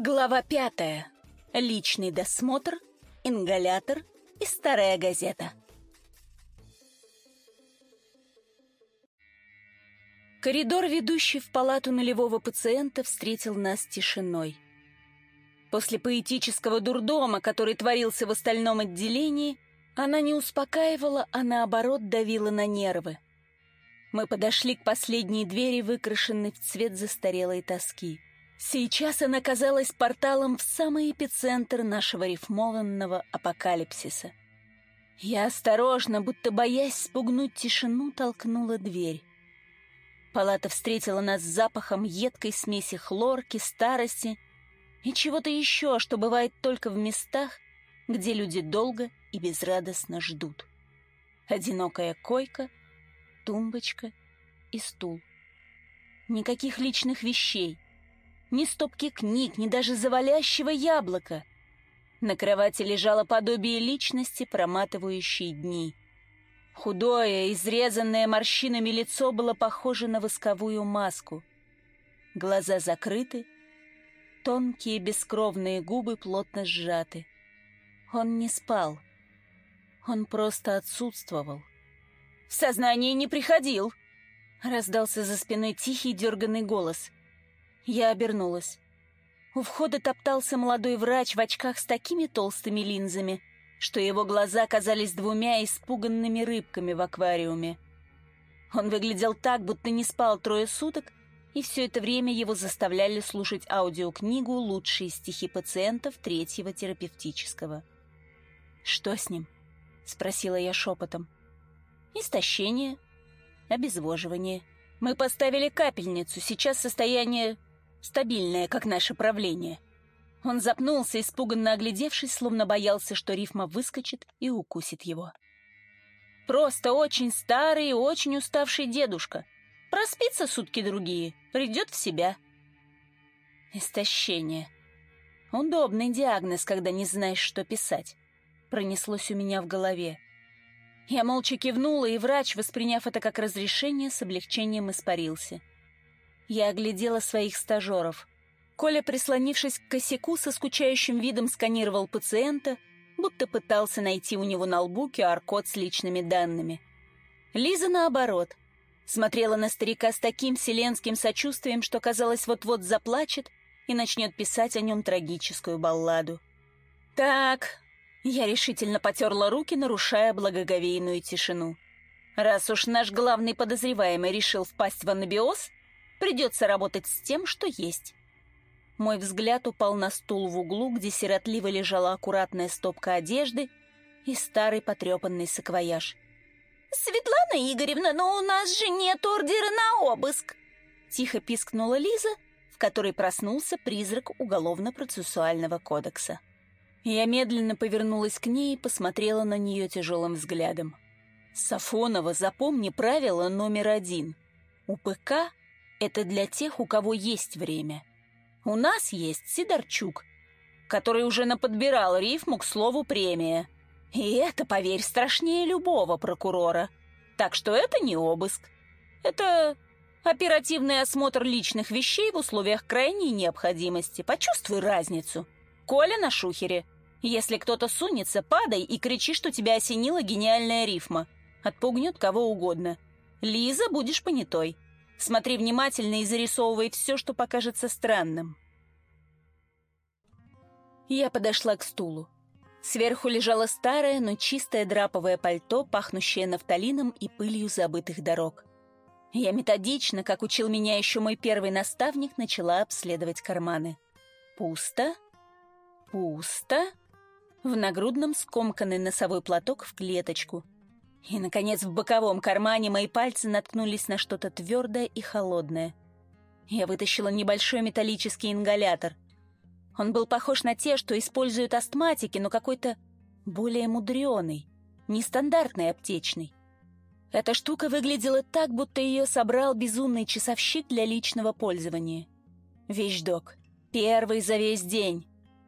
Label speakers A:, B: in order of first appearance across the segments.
A: Глава пятая. Личный досмотр, ингалятор и старая газета. Коридор, ведущий в палату нулевого пациента, встретил нас тишиной. После поэтического дурдома, который творился в остальном отделении, она не успокаивала, а наоборот давила на нервы. Мы подошли к последней двери, выкрашенной в цвет застарелой тоски. Сейчас она казалась порталом в самый эпицентр нашего рифмованного апокалипсиса. Я осторожно, будто боясь спугнуть тишину, толкнула дверь. Палата встретила нас с запахом едкой смеси хлорки, старости и чего-то еще, что бывает только в местах, где люди долго и безрадостно ждут. Одинокая койка, тумбочка и стул. Никаких личных вещей, ни стопки книг, ни даже завалящего яблока. На кровати лежало подобие личности, проматывающей дни. Худое, изрезанное морщинами лицо было похоже на восковую маску. Глаза закрыты, тонкие бескровные губы плотно сжаты. Он не спал. Он просто отсутствовал. «В сознание не приходил!» Раздался за спиной тихий дерганный голос. Я обернулась. У входа топтался молодой врач в очках с такими толстыми линзами, что его глаза казались двумя испуганными рыбками в аквариуме. Он выглядел так, будто не спал трое суток, и все это время его заставляли слушать аудиокнигу «Лучшие стихи пациентов третьего терапевтического». «Что с ним?» — спросила я шепотом. «Истощение, обезвоживание. Мы поставили капельницу, сейчас состояние стабильное, как наше правление». Он запнулся, испуганно оглядевшись, словно боялся, что рифма выскочит и укусит его. «Просто очень старый и очень уставший дедушка. Проспится сутки другие, придет в себя». Истощение. Удобный диагноз, когда не знаешь, что писать. Пронеслось у меня в голове. Я молча кивнула, и врач, восприняв это как разрешение, с облегчением испарился. Я оглядела своих стажеров. Коля, прислонившись к косяку, со скучающим видом сканировал пациента, будто пытался найти у него на лбу QR-код с личными данными. Лиза, наоборот, смотрела на старика с таким вселенским сочувствием, что, казалось, вот-вот заплачет и начнет писать о нем трагическую балладу. «Так...» — я решительно потерла руки, нарушая благоговейную тишину. «Раз уж наш главный подозреваемый решил впасть в анабиоз, Придется работать с тем, что есть. Мой взгляд упал на стул в углу, где сиротливо лежала аккуратная стопка одежды и старый потрепанный саквояж.
B: «Светлана Игоревна, но у нас же нет ордера на обыск!»
A: Тихо пискнула Лиза, в которой проснулся призрак Уголовно-процессуального кодекса. Я медленно повернулась к ней и посмотрела на нее тяжелым взглядом. «Сафонова, запомни правило номер один. У ПК это для тех, у кого есть время. У нас есть Сидорчук, который уже наподбирал рифму к слову «премия». И это, поверь, страшнее любого прокурора. Так что это не обыск. Это оперативный осмотр личных вещей в условиях крайней необходимости. Почувствуй разницу. Коля на шухере. Если кто-то сунется, падай и кричи, что тебя осенила гениальная рифма. Отпугнет кого угодно. Лиза, будешь понятой. Смотри внимательно и зарисовывай все, что покажется странным. Я подошла к стулу. Сверху лежало старое, но чистое драповое пальто, пахнущее нафталином и пылью забытых дорог. Я методично, как учил меня еще мой первый наставник, начала обследовать карманы. Пусто, пусто. В нагрудном скомканный носовой платок в клеточку — и, наконец, в боковом кармане мои пальцы наткнулись на что-то твердое и холодное. Я вытащила небольшой металлический ингалятор. Он был похож на те, что используют астматики, но какой-то более мудреный, нестандартный аптечный. Эта штука выглядела так, будто ее собрал безумный часовщик для личного пользования. Вещдок. Первый за весь день.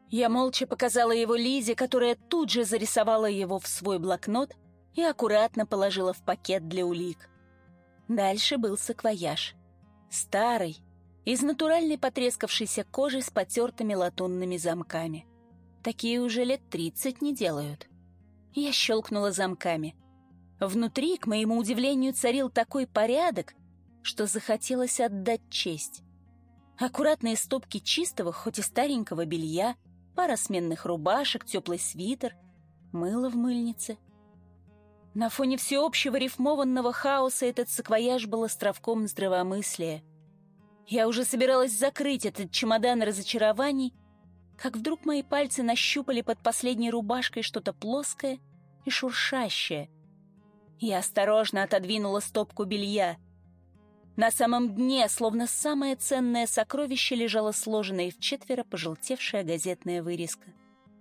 A: Я молча показала его Лизе, которая тут же зарисовала его в свой блокнот — и аккуратно положила в пакет для улик. Дальше был саквояж. Старый, из натуральной потрескавшейся кожи с потертыми латунными замками. Такие уже лет тридцать не делают. Я щелкнула замками. Внутри, к моему удивлению, царил такой порядок, что захотелось отдать честь. Аккуратные стопки чистого, хоть и старенького белья, пара сменных рубашек, теплый свитер, мыло в мыльнице. На фоне всеобщего рифмованного хаоса этот саквояж был островком здравомыслия. Я уже собиралась закрыть этот чемодан разочарований, как вдруг мои пальцы нащупали под последней рубашкой что-то плоское и шуршащее. Я осторожно отодвинула стопку белья. На самом дне, словно самое ценное сокровище, лежала сложенная в четверо пожелтевшая газетная вырезка.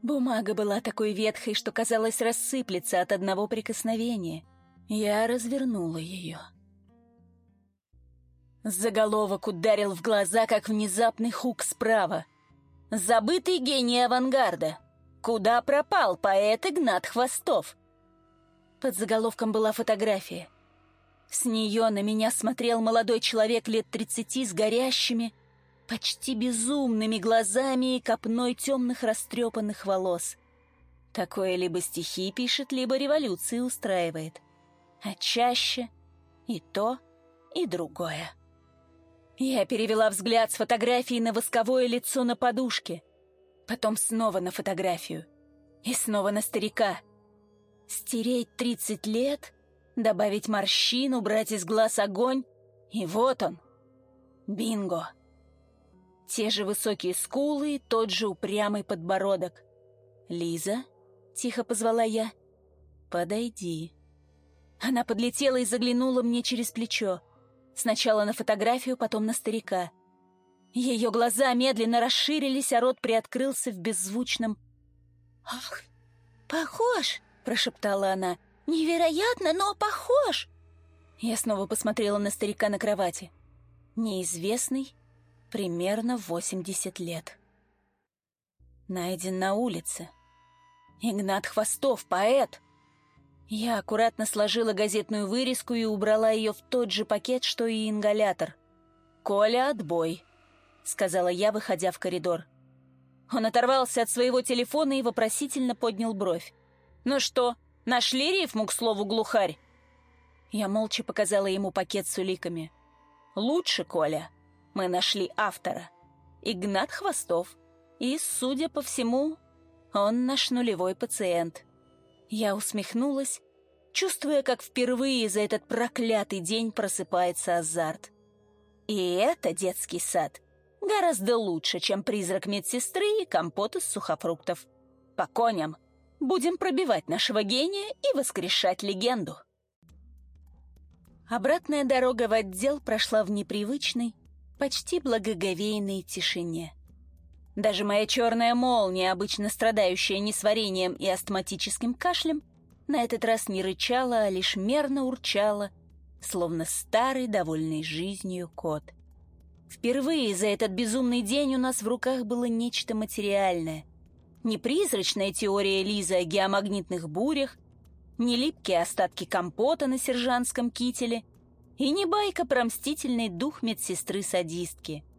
A: Бумага была такой ветхой, что казалось рассыплется от одного прикосновения. Я развернула ее. Заголовок ударил в глаза, как внезапный хук справа — Забытый гений авангарда. Куда пропал поэт Игнат Хвостов? Под заголовком была фотография. С нее на меня смотрел молодой человек лет тридцати с горящими, почти безумными глазами и копной темных растрепанных волос. Такое либо стихи пишет, либо революции устраивает. А чаще и то, и другое. Я перевела взгляд с фотографии на восковое лицо на подушке, потом снова на фотографию и снова на старика. Стереть тридцать лет, добавить морщин, убрать из глаз огонь, и вот он. Бинго! Те же высокие скулы, тот же упрямый подбородок. «Лиза?» — тихо позвала я. «Подойди». Она подлетела и заглянула мне через плечо. Сначала на фотографию, потом на старика. Ее глаза медленно расширились, а рот приоткрылся в беззвучном
B: «Ах, похож!» — прошептала она. «Невероятно, но похож!»
A: Я снова посмотрела на старика на кровати. Неизвестный, примерно 80 лет. Найден на улице. Игнат Хвостов, поэт. Я аккуратно сложила газетную вырезку и убрала ее в тот же пакет, что и ингалятор. «Коля, отбой», — сказала я, выходя в коридор. Он оторвался от своего телефона и вопросительно поднял бровь. «Ну что, нашли рифму, к слову, глухарь?» Я молча показала ему пакет с уликами. «Лучше, Коля. Мы нашли автора. Игнат Хвостов. И, судя по всему, он наш нулевой пациент». Я усмехнулась, чувствуя, как впервые за этот проклятый день просыпается азарт. И это детский сад гораздо лучше, чем призрак медсестры и компот из сухофруктов. По коням будем пробивать нашего гения и воскрешать легенду. Обратная дорога в отдел прошла в непривычной, почти благоговейной тишине. Даже моя черная молния, обычно страдающая несварением и астматическим кашлем, на этот раз не рычала, а лишь мерно урчала, словно старый, довольный жизнью кот. Впервые за этот безумный день у нас в руках было нечто материальное. Не призрачная теория Лизы о геомагнитных бурях, не липкие остатки компота на сержантском кителе и не байка про мстительный дух медсестры-садистки —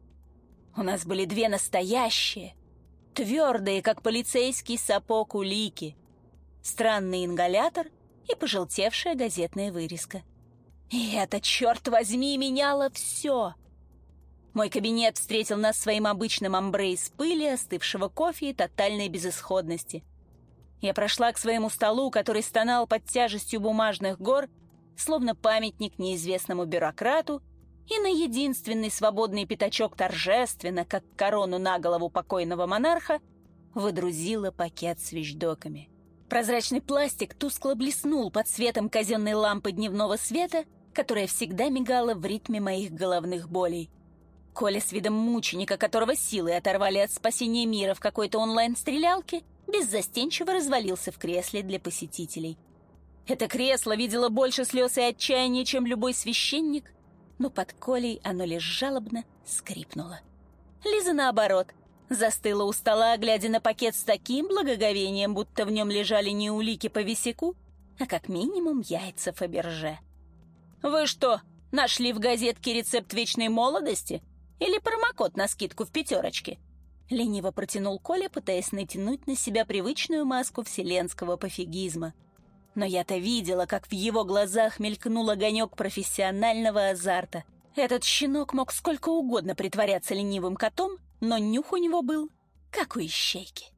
A: у нас были две настоящие, твердые, как полицейский сапог улики, странный ингалятор и пожелтевшая газетная вырезка. И это, черт возьми, меняло все. Мой кабинет встретил нас своим обычным амбре из пыли, остывшего кофе и тотальной безысходности. Я прошла к своему столу, который стонал под тяжестью бумажных гор, словно памятник неизвестному бюрократу, и на единственный свободный пятачок торжественно, как корону на голову покойного монарха, выдрузила пакет с вещдоками. Прозрачный пластик тускло блеснул под светом казенной лампы дневного света, которая всегда мигала в ритме моих головных болей. Коля с видом мученика, которого силы оторвали от спасения мира в какой-то онлайн-стрелялке, беззастенчиво развалился в кресле для посетителей. Это кресло видело больше слез и отчаяния, чем любой священник, но под Колей оно лишь жалобно скрипнуло. Лиза, наоборот, застыла у стола, глядя на пакет с таким благоговением, будто в нем лежали не улики по висяку, а как минимум яйца Фаберже. «Вы что, нашли в газетке рецепт вечной молодости?» Или промокод на скидку в пятерочке?» Лениво протянул Коля, пытаясь натянуть на себя привычную маску вселенского пофигизма. Но я-то видела, как в его глазах мелькнул огонек профессионального азарта. Этот щенок мог сколько угодно притворяться ленивым котом, но нюх у него был, как у ищейки.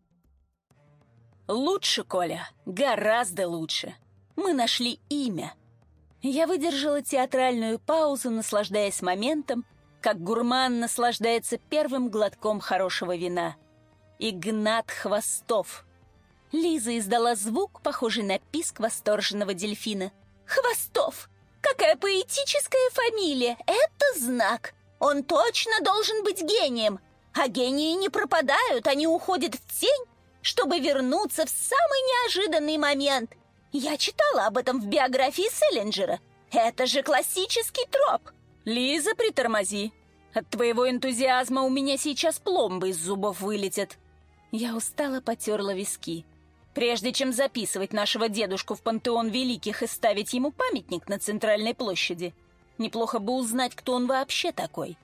A: «Лучше, Коля, гораздо лучше. Мы нашли имя». Я выдержала театральную паузу, наслаждаясь моментом, как гурман наслаждается первым глотком хорошего вина. Игнат Хвостов. Лиза издала звук, похожий на писк восторженного дельфина.
B: «Хвостов! Какая поэтическая фамилия! Это знак! Он точно должен быть гением! А гении не пропадают, они уходят в тень, чтобы вернуться в самый неожиданный момент. Я читала об этом в биографии Селлинджера. Это же классический троп!»
A: «Лиза, притормози. От твоего энтузиазма у меня сейчас пломбы из зубов вылетят». Я устало потерла виски. Прежде чем записывать нашего дедушку в пантеон великих и ставить ему памятник на центральной площади, неплохо бы узнать, кто он вообще такой.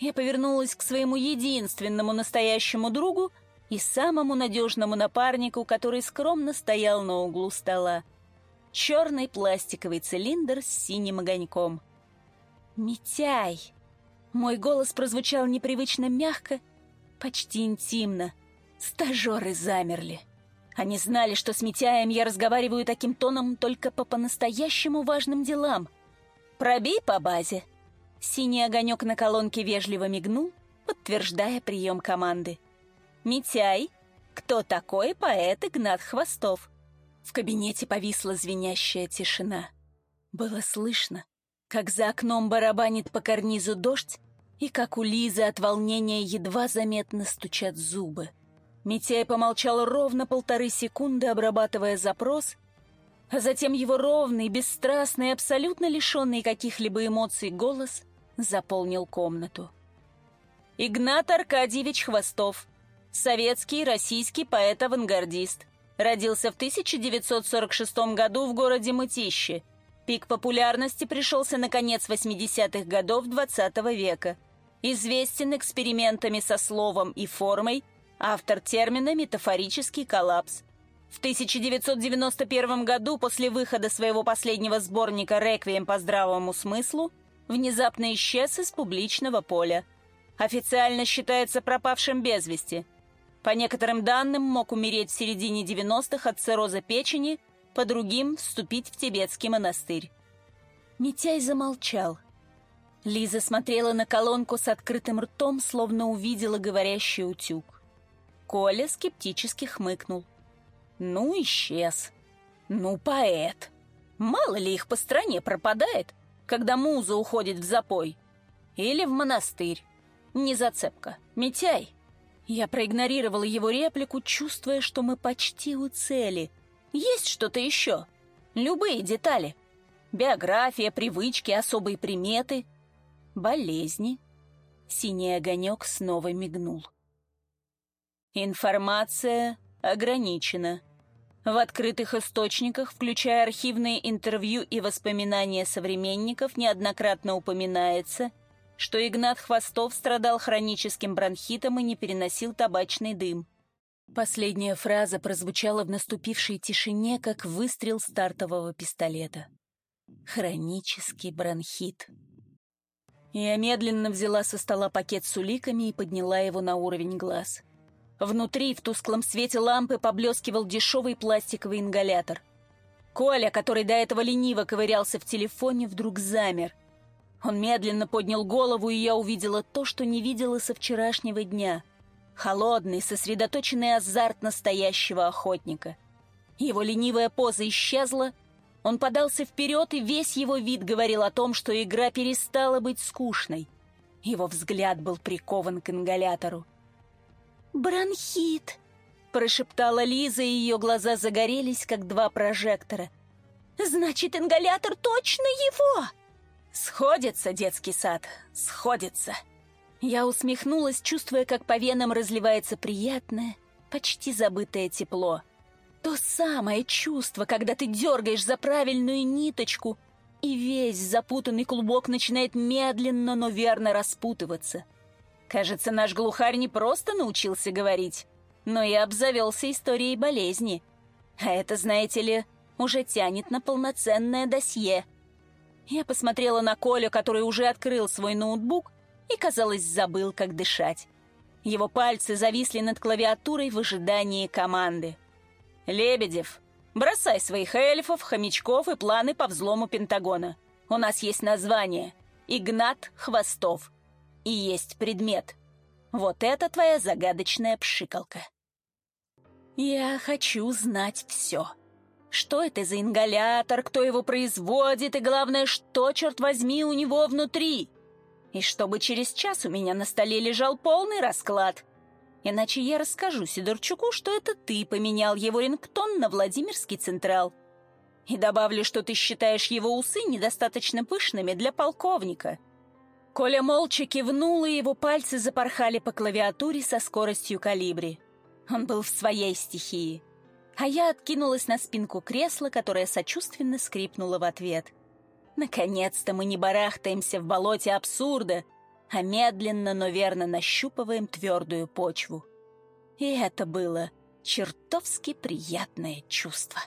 A: Я повернулась к своему единственному настоящему другу и самому надежному напарнику, который скромно стоял на углу стола. Черный пластиковый цилиндр с синим огоньком — «Митяй!» Мой голос прозвучал непривычно мягко, почти интимно. Стажеры замерли. Они знали, что с Митяем я разговариваю таким тоном только по по-настоящему важным делам. «Пробей по базе!» Синий огонек на колонке вежливо мигнул, подтверждая прием команды. «Митяй, кто такой поэт Игнат Хвостов?» В кабинете повисла звенящая тишина. Было слышно, как за окном барабанит по карнизу дождь, и как у Лизы от волнения едва заметно стучат зубы. Митяй помолчал ровно полторы секунды, обрабатывая запрос, а затем его ровный, бесстрастный, абсолютно лишенный каких-либо эмоций голос заполнил комнату. Игнат Аркадьевич Хвостов, советский российский поэт-авангардист, родился в 1946 году в городе Мытищи, Пик популярности пришелся на конец 80-х годов XX -го века. Известен экспериментами со словом и формой, автор термина «метафорический коллапс». В 1991 году, после выхода своего последнего сборника «Реквием по здравому смыслу», внезапно исчез из публичного поля. Официально считается пропавшим без вести. По некоторым данным, мог умереть в середине 90-х от цирроза печени – по другим вступить в тибетский монастырь. Митяй замолчал. Лиза смотрела на колонку с открытым ртом, словно увидела говорящий утюг. Коля скептически хмыкнул. «Ну, исчез. Ну, поэт. Мало ли их по стране пропадает, когда муза уходит в запой. Или в монастырь. Не зацепка. Митяй». Я проигнорировала его реплику, чувствуя, что мы почти у цели — есть что-то еще? Любые детали. Биография, привычки, особые приметы. Болезни. Синий огонек снова мигнул. Информация ограничена. В открытых источниках, включая архивные интервью и воспоминания современников, неоднократно упоминается, что Игнат Хвостов страдал хроническим бронхитом и не переносил табачный дым. Последняя фраза прозвучала в наступившей тишине, как выстрел стартового пистолета. Хронический бронхит. Я медленно взяла со стола пакет с уликами и подняла его на уровень глаз. Внутри, в тусклом свете лампы, поблескивал дешевый пластиковый ингалятор. Коля, который до этого лениво ковырялся в телефоне, вдруг замер. Он медленно поднял голову, и я увидела то, что не видела со вчерашнего дня — Холодный, сосредоточенный азарт настоящего охотника. Его ленивая поза исчезла, он подался вперед, и весь его вид говорил о том, что игра перестала быть скучной. Его взгляд был прикован к ингалятору.
B: «Бронхит!»
A: — прошептала Лиза, и ее глаза загорелись, как два прожектора.
B: «Значит, ингалятор точно его!»
A: «Сходится, детский сад, сходится!» Я усмехнулась, чувствуя, как по венам разливается приятное, почти забытое тепло. То самое чувство, когда ты дергаешь за правильную ниточку, и весь запутанный клубок начинает медленно, но верно распутываться. Кажется, наш глухарь не просто научился говорить, но и обзавелся историей болезни. А это, знаете ли, уже тянет на полноценное досье. Я посмотрела на Колю, который уже открыл свой ноутбук и, казалось, забыл, как дышать. Его пальцы зависли над клавиатурой в ожидании команды. «Лебедев, бросай своих эльфов, хомячков и планы по взлому Пентагона. У нас есть название — Игнат Хвостов. И есть предмет. Вот это твоя загадочная пшикалка». «Я хочу знать все. Что это за ингалятор, кто его производит, и главное, что, черт возьми, у него внутри?» и чтобы через час у меня на столе лежал полный расклад. Иначе я расскажу Сидорчуку, что это ты поменял его рингтон на Владимирский Централ. И добавлю, что ты считаешь его усы недостаточно пышными для полковника. Коля молча кивнул, и его пальцы запорхали по клавиатуре со скоростью калибри. Он был в своей стихии. А я откинулась на спинку кресла, которое сочувственно скрипнуло в ответ — Наконец-то мы не барахтаемся в болоте абсурда, а медленно, но верно нащупываем твердую почву. И это было чертовски приятное чувство.